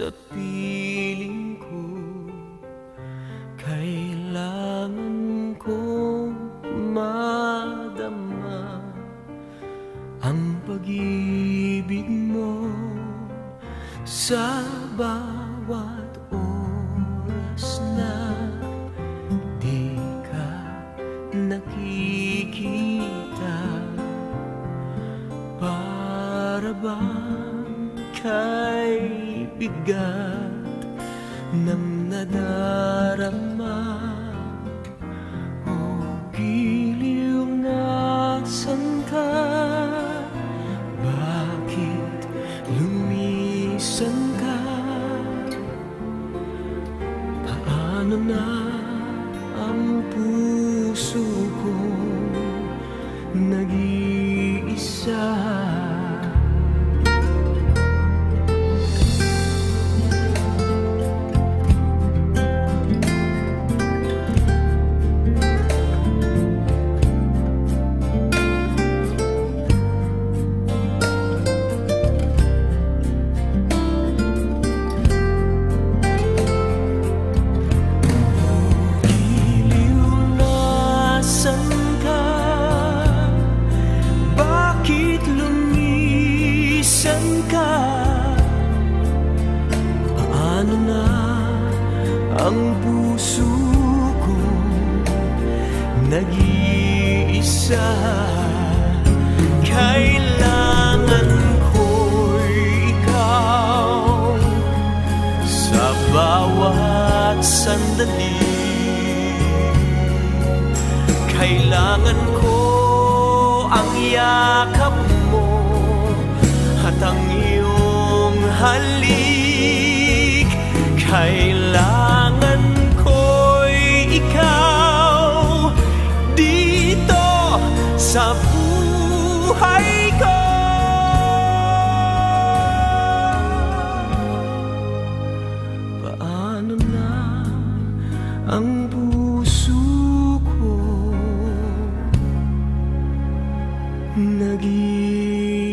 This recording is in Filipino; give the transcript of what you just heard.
sa piling ko Kailangan kong madama Ang pag-ibig mo Sa bawat oras na Di ka nakikita. Para bang kay bigat ng nadarama O giliw nasan ka? Bakit lumisan ka? Paano na ang puso ko nag-iisa? Kailangan ko'y ikaw sa bawat sandali Kailangan ko ang yakap mo At ang iyong halik Kailangan sa buhay ko. Paano na ang puso ko Nag-iisa